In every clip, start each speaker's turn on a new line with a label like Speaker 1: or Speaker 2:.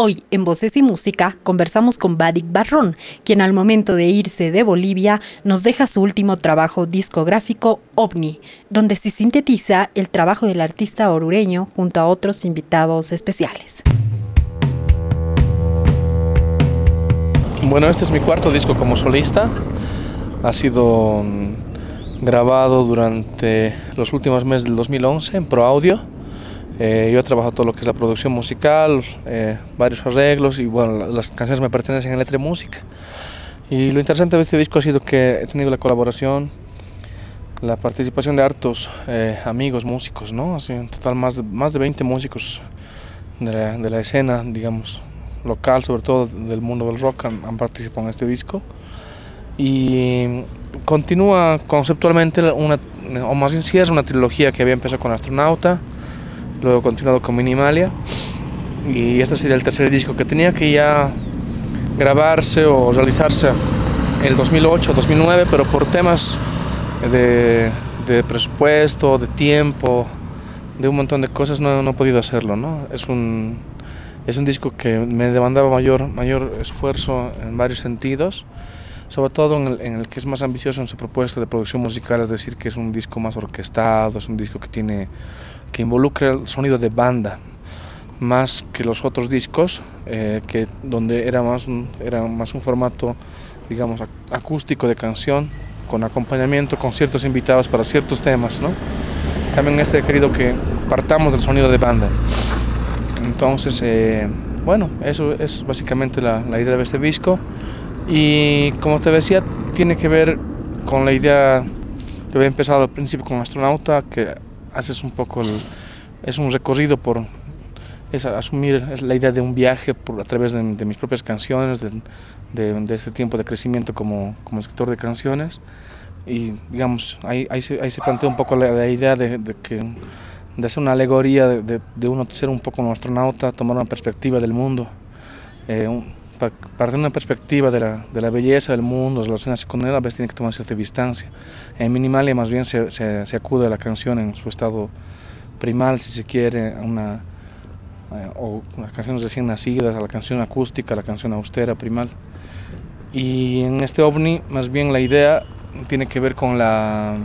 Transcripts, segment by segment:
Speaker 1: Hoy, en Voces y Música, conversamos con Badik Barrón, quien al momento de irse de Bolivia nos deja su último trabajo discográfico, OVNI, donde se sintetiza el trabajo del artista orureño junto a otros invitados especiales.
Speaker 2: Bueno, este es mi cuarto disco como solista. Ha sido grabado durante los últimos meses del 2011 en Pro Audio eh, yo he trabajado todo lo que es la producción musical, eh, varios arreglos y bueno, las canciones me pertenecen a letra y música. Y lo interesante de este disco ha sido que he tenido la colaboración, la participación de hartos eh, amigos músicos, ¿no? Así, en total más de, más de 20 músicos de la, de la escena, digamos, local, sobre todo del mundo del rock, han, han participado en este disco. Y continúa conceptualmente una, o más bien es una trilogía que había empezado con Astronauta, luego continuado con Minimalia y este sería el tercer disco que tenía que ya grabarse o realizarse en el 2008, 2009, pero por temas de, de, presupuesto, de tiempo, de un montón de cosas no, no he podido hacerlo. ¿no? Es, un, es un disco que me demandaba mayor, mayor esfuerzo en varios sentidos, sobre todo en el, en el que es más ambicioso en su propuesta de producción musical, es decir, que es un disco más orquestado, es un disco que tiene que involucra el sonido de banda más que los otros discos, eh, que donde era más, un, era más un formato, digamos, acústico de canción, con acompañamiento, con ciertos invitados para ciertos temas, ¿no? También este he querido que partamos del sonido de banda. Entonces, eh, bueno, eso es básicamente la, la, idea de este disco. Y como te decía, tiene que ver con la idea que había empezado al principio con Astronauta, que haces un poco, el, es un recorrido por es asumir la idea de un viaje por, a través de, de mis propias canciones, de, de, de, tiempo de crecimiento como, como escritor de canciones. Y digamos, ahí, ahí, se, ahí se plantea un poco la, la idea de, que, de hacer una alegoría de, uno ser un poco un astronauta, tomar una perspectiva del mundo. Eh, un, para, para, tener una perspectiva de la, de la belleza del mundo, relacionarse con él, a veces tiene que tomar cierta distancia. En Minimalia más bien se, se, se, acude a la canción en su estado primal, si se quiere, una, eh, o las canciones recién nacidas, a la canción acústica, a la canción austera, primal. Y en este ovni, más bien la idea tiene que ver con la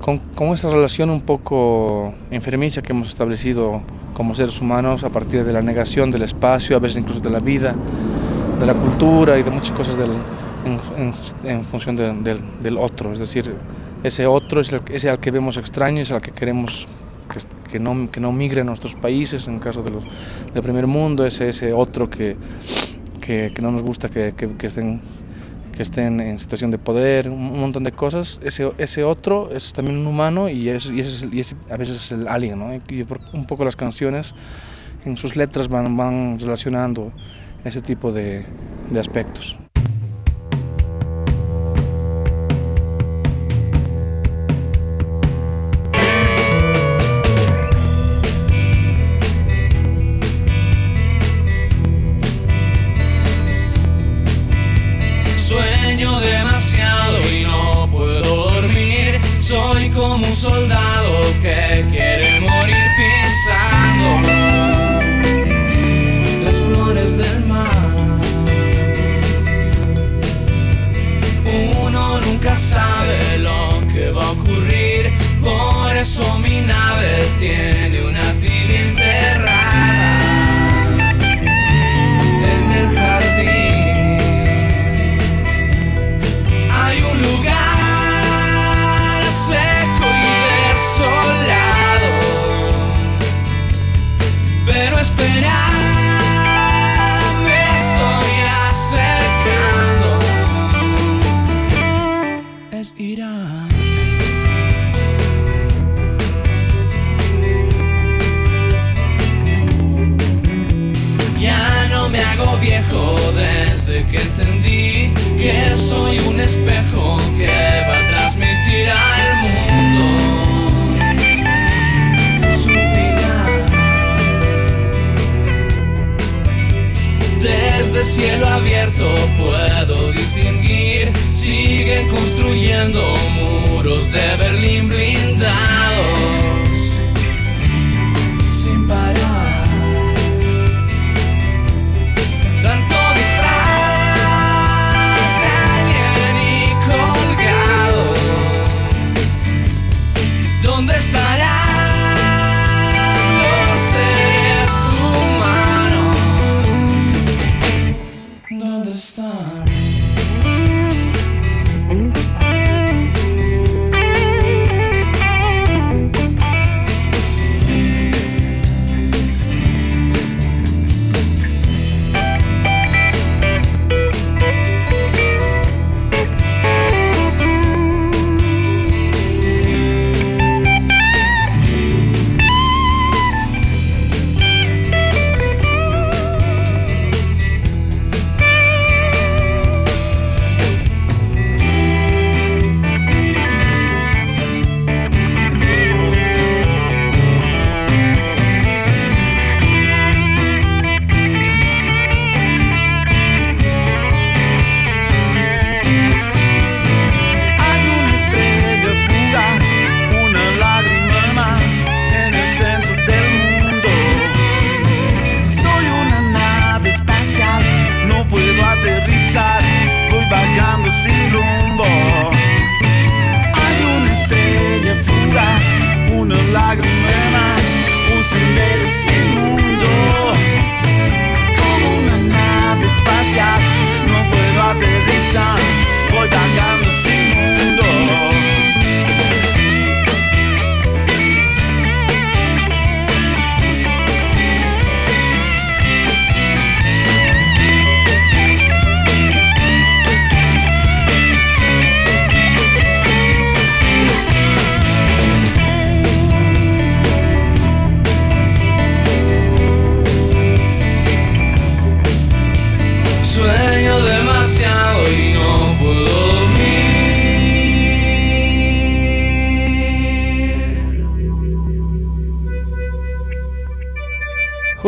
Speaker 2: con, con esta relación un poco enfermiza que hemos establecido como seres humanos a partir de la negación del espacio, a veces incluso de la vida, de la cultura y de muchas cosas del, en, función de, del, otro. Es decir, ese otro es el, ese al que vemos extraño, es al que queremos que, no, que no migre a nuestros países, en caso de los, del primer mundo, ese, ese otro que, que, que no nos gusta que, que, estén, que estén en situación de poder, un montón de cosas. Ese, ese otro es también un humano y, es, y, ese, y ese, a veces es el alien. ¿no? Y un poco las canciones en sus letras van, van relacionando ese tipo de, de aspectos.
Speaker 3: Puedo distinguir, siguen construyendo muros de Berlín blindados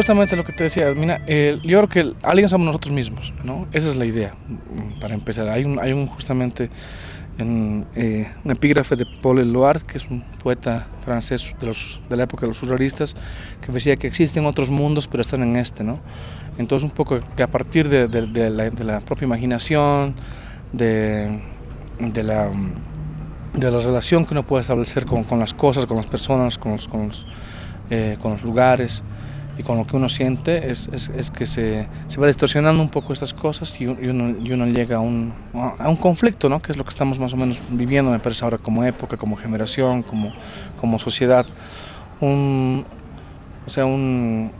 Speaker 2: justamente lo que te decía, mira, yo creo que alguien somos nosotros mismos, ¿no? Esa es la idea, mm, para empezar. Hay un, hay un justamente en, eh, un epígrafe de Paul Eluard, que es un poeta francés de, los, de la época de los surrealistas, que decía que existen otros mundos, pero están en este, ¿no? Entonces un poco que a partir de, de, la, de la, propia imaginación, de, la, de la relación que uno puede establecer con, con las cosas, con las personas, con los, con los, eh, con los lugares, y con lo que uno siente es, es, es que se, se, va distorsionando un poco estas cosas y, uno, y uno, llega a un, a un conflicto, ¿no? que es lo que estamos más o menos viviendo, me parece ahora como época, como generación, como, como sociedad. Un, o sea, un,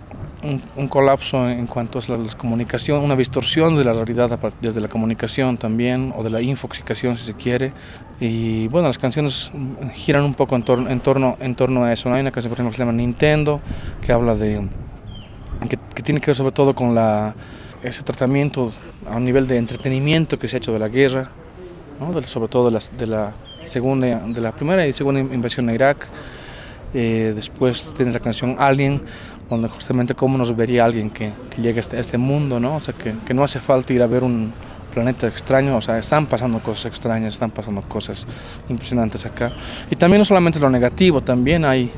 Speaker 2: un, un, colapso en cuanto a la, la, comunicación, una distorsión de la realidad desde la comunicación también, o de la infoxicación si se quiere. Y bueno, las canciones giran un poco en, tor en, torno, en torno a eso. ¿no? Hay una canción, por ejemplo, que se llama Nintendo, que habla de que, que, tiene que ver sobre todo con ese tratamiento a un nivel de entretenimiento que se ha hecho de la guerra, de, sobre todo de la, segunda, de la primera y segunda invasión a Irak. Eh, después tiene la canción Alien, donde justamente cómo nos vería alguien que, que llega a este, este, mundo. O sea, que, no hace falta ir a ver un planeta extraño, o sea, están pasando cosas extrañas, están pasando cosas impresionantes acá. Y también no solamente lo negativo, también hay,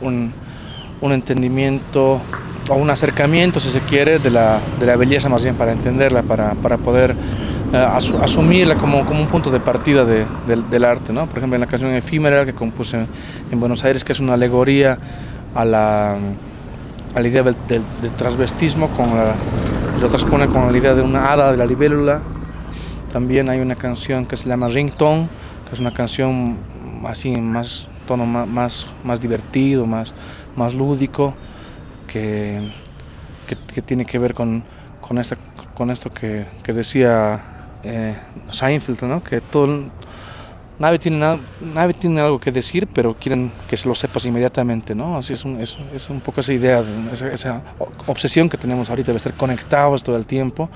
Speaker 2: un entendimiento o un acercamiento, si se quiere, de la, de la belleza más bien para entenderla, para, para poder uh, as, asumirla como, como, un punto de partida de, de, del arte. ¿no? Por ejemplo, en la canción Efímera que compuse en Buenos Aires, que es una alegoría a la, a la idea del, del, del transvestismo, con la, lo transpone con la idea de una hada de la libélula. También hay una canción que se llama Ringtone, que es una canción así más tono más, más, más divertido, más, más lúdico que, que, que, tiene que ver con, con, esta, con esto que, que decía eh, Seinfeld, ¿no? que todo, nadie, tiene nada, nadie tiene algo que decir, pero quieren que se lo sepas inmediatamente. ¿no? Así es un, es, es un poco esa idea, esa, esa, obsesión que tenemos ahorita de estar conectados todo el tiempo,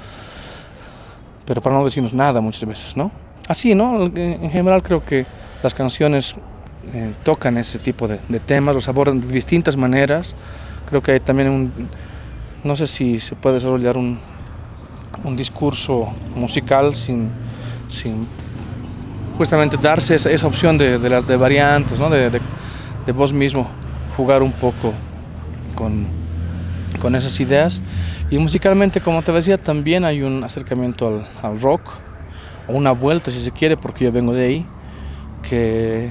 Speaker 2: pero para no decirnos nada muchas veces. ¿no? Así, ¿no? en general creo que las canciones eh, tocan ese tipo de, de temas, los abordan de distintas maneras creo que hay también un, no sé si se puede desarrollar un, un discurso musical sin, sin, justamente darse esa, esa opción de, de, variantes, ¿no? de, de, de, vos mismo jugar un poco con, con, esas ideas. Y musicalmente, como te decía, también hay un acercamiento al, al rock, o una vuelta si se quiere, porque yo vengo de ahí, que,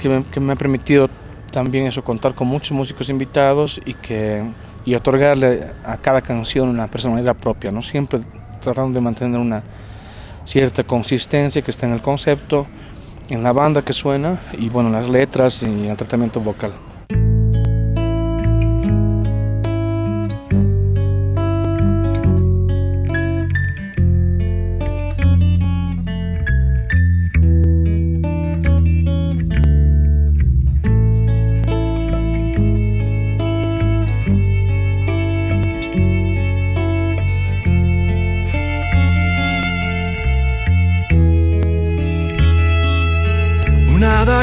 Speaker 2: que, que me ha permitido también eso, contar con muchos músicos invitados y, que, y otorgarle a cada canción una personalidad propia, ¿no? siempre tratando de mantener una cierta consistencia que está en el concepto, en la banda que suena y bueno, las letras y el tratamiento vocal.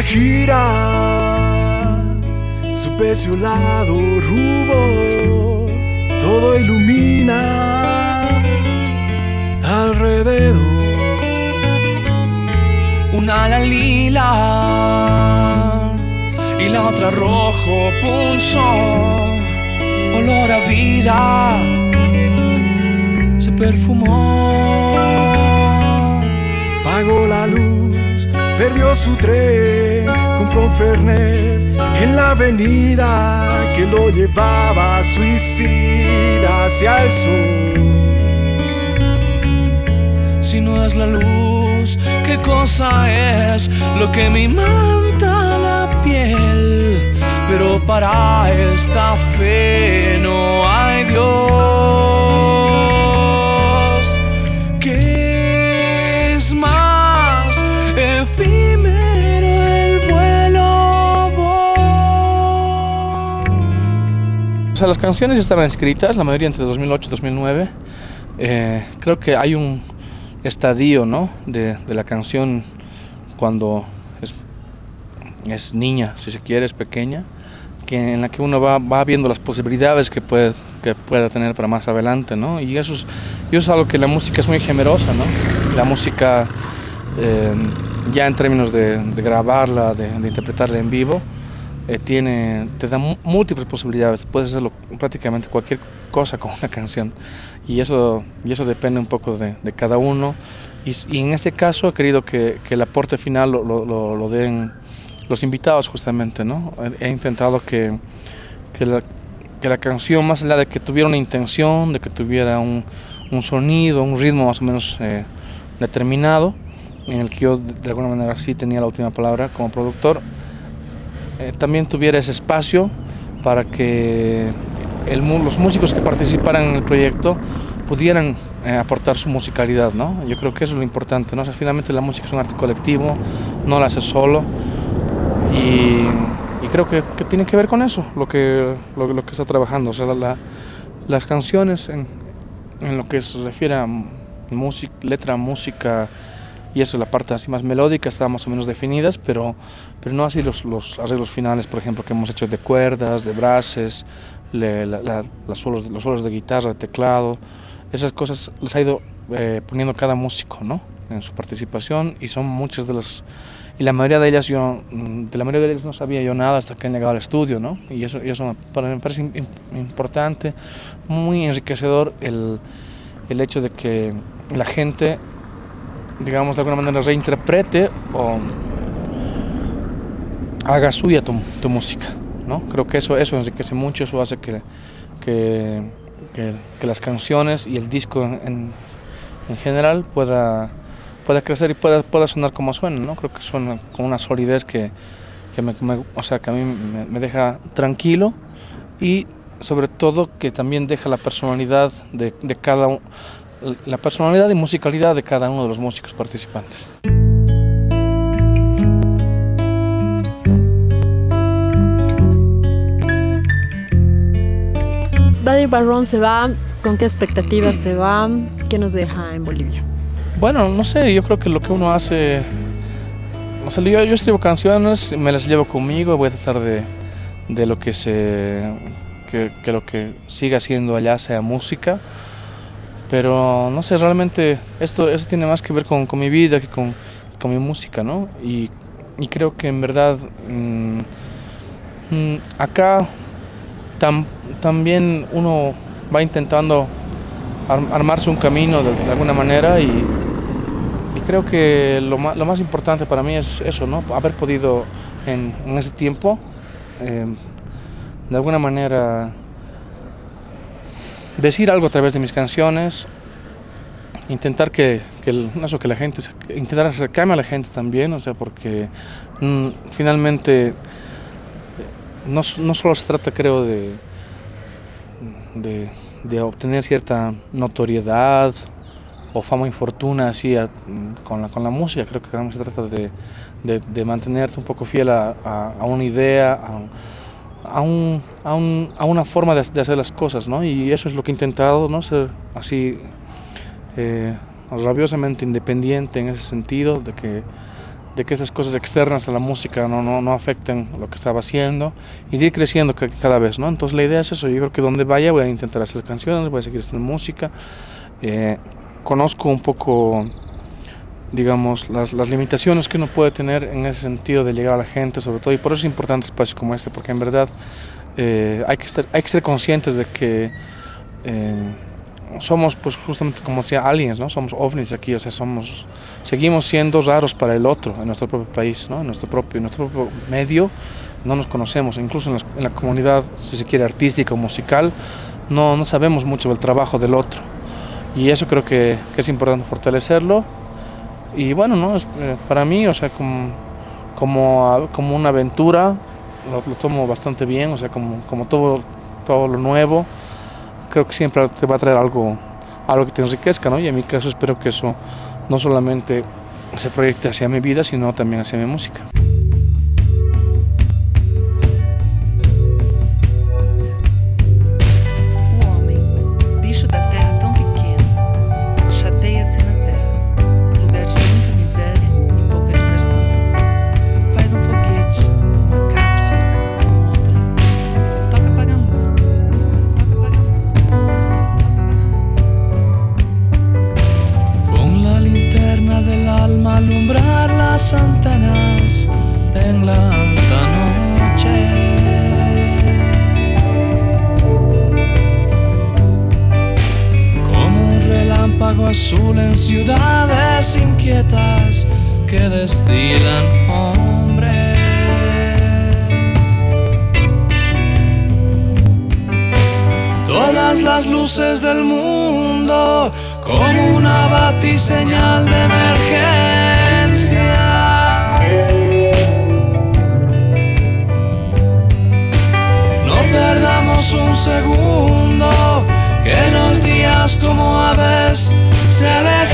Speaker 4: Gira, su peciolado rubor, todo ilumina alrededor.
Speaker 3: Una ala lila y la otra rojo pulso, olor a vida, se perfumó.
Speaker 4: Pagó la luz perdió su tren, compró un Fernet en la avenida que lo llevaba suicida hacia el sur.
Speaker 3: Si no es la luz, ¿qué cosa es lo que me manta la piel? Pero para esta fe no hay Dios.
Speaker 2: Sea, las canciones estaban escritas, la mayoría entre 2008 y 2009. Eh, creo que hay un estadio ¿no? de, de la canción cuando es, es, niña, si se quiere, es pequeña, que, en la que uno va, va viendo las posibilidades que puede, que pueda tener para más adelante, ¿no? Y eso es, y eso es algo que la música es muy generosa, ¿no? La música, eh, ya en términos de, de grabarla, de, de, interpretarla en vivo, eh, tiene, te da múltiples posibilidades. Puedes hacerlo prácticamente cualquier cosa con una canción. Y eso, y eso depende un poco de, de cada uno. Y, y, en este caso he querido que, que el aporte final lo, lo, lo den los invitados justamente, ¿no? He intentado que, que, la, que, la, canción, más allá de que tuviera una intención, de que tuviera un, un sonido, un ritmo más o menos eh, determinado, en el que yo de alguna manera sí tenía la última palabra como productor, eh, también tuviera ese espacio para que los músicos que participaran en el proyecto pudieran eh, aportar su musicalidad, ¿no? Yo creo que eso es lo importante, ¿no? O finalmente la música es un arte colectivo, no la hace solo, y, creo que, tiene que ver con eso, lo que, está trabajando. O sea, la, las canciones en, en, lo que se refiere a música, letra, música y eso, la parte así más melódica está más o menos definidas, pero, pero no así los, los arreglos finales, por ejemplo, que hemos hecho de cuerdas, de brases, le, la, la, los, solos, los solos de guitarra, de teclado, esas cosas las ha ido eh, poniendo cada músico, ¿no? En su participación y son muchas de las y la mayoría de ellas yo de la mayoría de ellas no sabía yo nada hasta que han llegado al estudio no y eso, y eso para mí me parece importante muy enriquecedor el, el hecho de que la gente digamos de alguna manera reinterprete o haga suya tu, tu música no creo que eso eso enriquece mucho eso hace que que, que, las canciones y el disco en, en general pueda pueda crecer y pueda, pueda sonar como suena, ¿no? Creo que suena con una solidez que, que, me, o sea, que a mí me, me, deja tranquilo y sobre todo que también deja la personalidad de, de cada la personalidad y musicalidad de cada uno de los músicos participantes.
Speaker 1: Buddy Barrón se va, ¿con qué expectativas se va? ¿Qué nos deja en Bolivia?
Speaker 2: Bueno, no sé, yo creo que lo que uno hace, o sea, yo, yo escribo canciones, me las llevo conmigo, voy a tratar de, de lo que se, que, que, lo que siga siendo allá sea música, pero no sé, realmente esto, esto tiene más que ver con, con mi vida que con, con, mi música, ¿no? Y, y creo que en verdad mmm, mmm, acá tam, también uno va intentando armarse un camino de, alguna manera y, y creo que lo más, lo más, importante para mí es eso, ¿no? haber podido en, en ese tiempo, eh, de alguna manera, decir algo a través de mis canciones, intentar que, que, el, que la gente, intentar acercarme a la gente también, o sea, porque mmm, finalmente no, no, solo se trata, creo, de, de, obtener cierta notoriedad o fama y fortuna así con, la, con la música. Creo que se trata de, de, mantenerte un poco fiel a, a, una idea, un, un, a, una forma de, hacer las cosas, ¿no? Y eso es lo que he intentado, ¿no? Ser así eh, rabiosamente independiente en ese sentido, de que, de que estas cosas externas a la música no, no, no afecten lo que estaba haciendo y ir creciendo cada vez, ¿no? Entonces la idea es eso, yo creo que donde vaya voy a intentar hacer canciones, voy a seguir haciendo música. Eh, conozco un poco, digamos, las, las, limitaciones que uno puede tener en ese sentido de llegar a la gente, sobre todo, y por eso es importante espacios como este, porque en verdad eh, hay, que estar, hay que ser conscientes de que eh, somos, pues justamente como decía, aliens, ¿no? Somos ovnis aquí, o sea, somos, seguimos siendo raros para el otro, en nuestro propio país, ¿no? En nuestro propio, nuestro propio medio, no nos conocemos, incluso en la, comunidad, si se quiere, artística o musical, no, no sabemos mucho del trabajo del otro y eso creo que, es importante fortalecerlo y bueno no es, eh, para mí o sea como, como, como una aventura lo, tomo bastante bien o sea como, como todo todo lo nuevo. Creo que siempre te va a traer algo algo que te enriquezca ¿no? y en mi caso espero que eso no solamente se proyecte hacia mi vida sino también hacia mi música
Speaker 3: lago azul en ciudades inquietas que destilan hombres. Todas las luces del mundo como una batiseñal de emergencia. No perdamos un segundo, que los días como aves se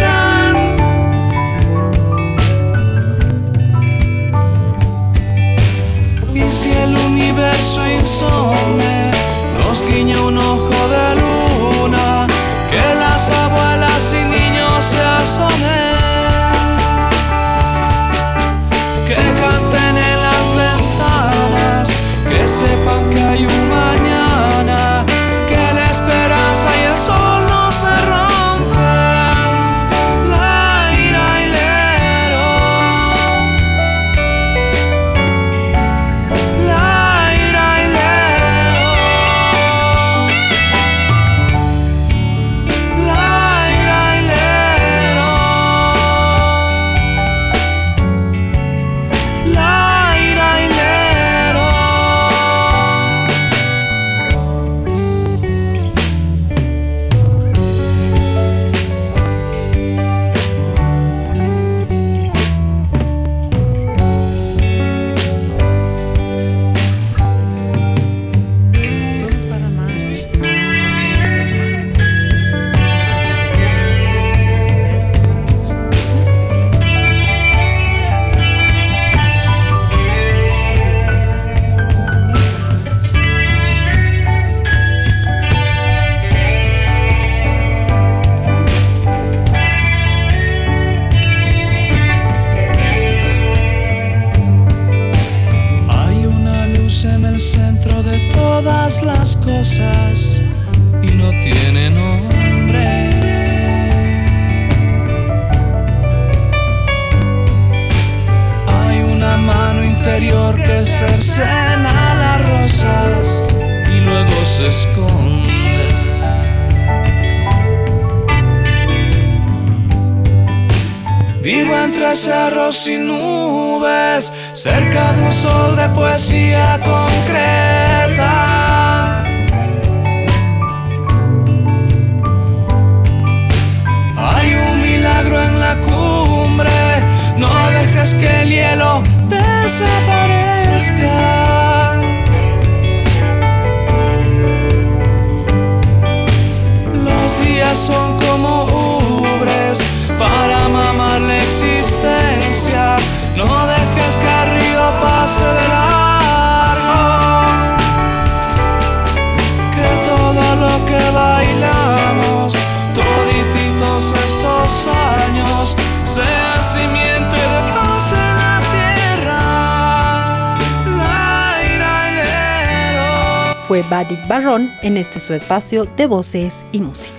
Speaker 3: Vivo entre cerros y nubes, cerca de un sol de poesía concreta. Hay un milagro en la cumbre, no dejes que el hielo desaparezca. Los días son como para mamar la existencia. No dejes que el río pase de largo. Que todo lo que bailamos, todititos estos años, sea simiente de paz en la tierra.
Speaker 1: Fue Badik Barrón en este su espacio de voces y música.